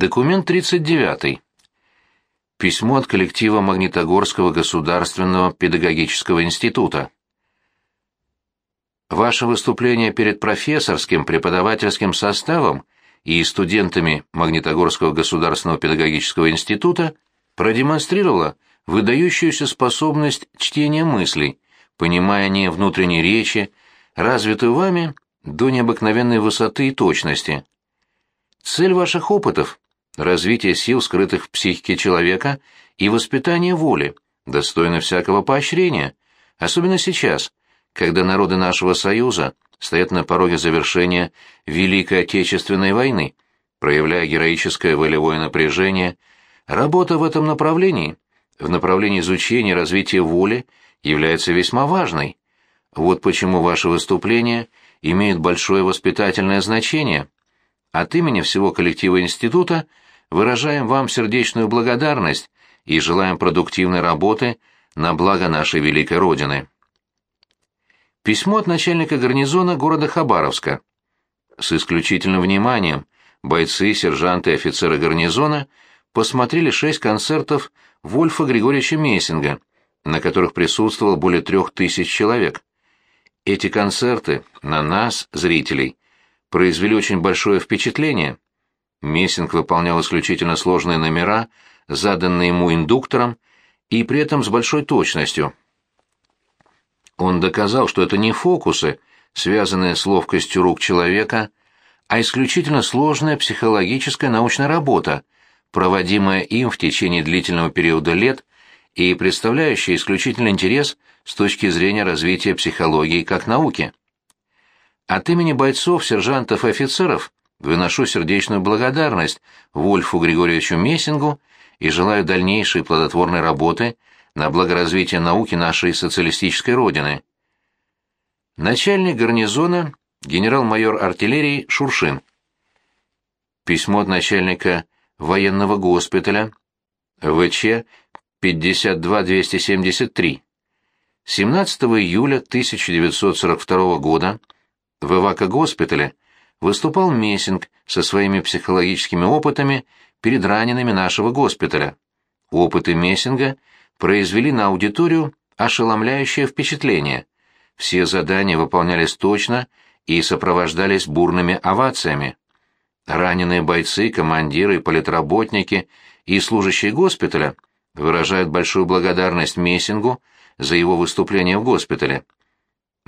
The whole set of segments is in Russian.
Документ 39. Письмо от коллектива Магнитогорского государственного педагогического института. Ваше выступление перед профессорским преподавательским составом и студентами Магнитогорского государственного педагогического института продемонстрировало выдающуюся способность чтения мыслей, понимания внутренней речи, развитую вами до необыкновенной высоты и точности. Цель ваших опытов – развитие сил, скрытых в психике человека, и воспитание воли, достойно всякого поощрения, особенно сейчас, когда народы нашего Союза стоят на пороге завершения Великой Отечественной войны, проявляя героическое волевое напряжение, работа в этом направлении, в направлении изучения развития воли, является весьма важной. Вот почему ваше выступление имеет большое воспитательное значение – от имени всего коллектива института выражаем вам сердечную благодарность и желаем продуктивной работы на благо нашей великой Родины. Письмо от начальника гарнизона города Хабаровска. С исключительным вниманием бойцы, сержанты и офицеры гарнизона посмотрели шесть концертов Вольфа Григорьевича Мессинга, на которых присутствовало более трех тысяч человек. Эти концерты на нас, зрителей, произвели очень большое впечатление. Мессинг выполнял исключительно сложные номера, заданные ему индуктором, и при этом с большой точностью. Он доказал, что это не фокусы, связанные с ловкостью рук человека, а исключительно сложная психологическая научная работа, проводимая им в течение длительного периода лет и представляющая исключительный интерес с точки зрения развития психологии как науки. От имени бойцов, сержантов и офицеров выношу сердечную благодарность Вольфу Григорьевичу Мессингу и желаю дальнейшей плодотворной работы на благоразвитие науки нашей социалистической Родины. Начальник гарнизона генерал-майор артиллерии Шуршин. Письмо от начальника военного госпиталя ВЧ 52273. 17 июля 1942 года в Ивако-госпитале выступал Мессинг со своими психологическими опытами перед ранеными нашего госпиталя. Опыты Мессинга произвели на аудиторию ошеломляющее впечатление. Все задания выполнялись точно и сопровождались бурными овациями. Раненые бойцы, командиры, политработники и служащие госпиталя выражают большую благодарность Мессингу за его выступление в госпитале.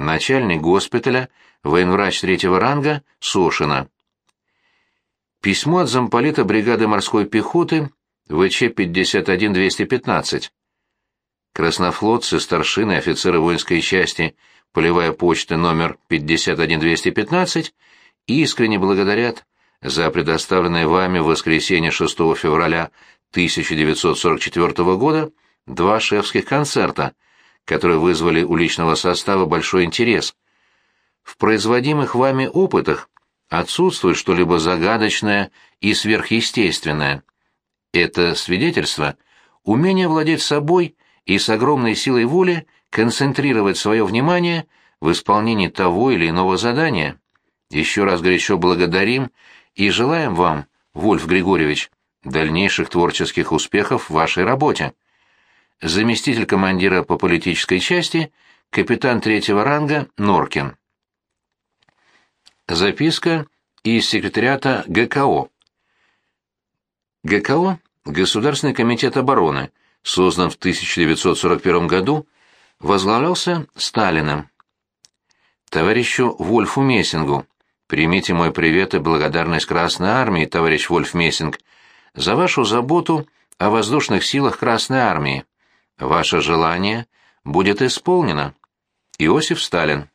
Начальник госпиталя военврач третьего ранга Сошина. Письмо от замполита бригады морской пехоты ВЧ-51-215. Краснофлотцы, старшины, офицеры воинской части, полевая почта номер 51-215 искренне благодарят за предоставленное вами в воскресенье 6 февраля 1944 года два шефских концерта, которые вызвали у личного состава большой интерес – в производимых вами опытах отсутствует что-либо загадочное и сверхъестественное. Это свидетельство – умение владеть собой и с огромной силой воли концентрировать свое внимание в исполнении того или иного задания. Еще раз горячо благодарим и желаем вам, Вольф Григорьевич, дальнейших творческих успехов в вашей работе. Заместитель командира по политической части, капитан третьего ранга Норкин. Записка из секретариата ГКО. ГКО – Государственный комитет обороны, создан в 1941 году, возглавлялся Сталиным. Товарищу Вольфу Мессингу. Примите мой привет и благодарность Красной Армии, товарищ Вольф Мессинг, за вашу заботу о воздушных силах Красной Армии. Ваше желание будет исполнено. Иосиф Сталин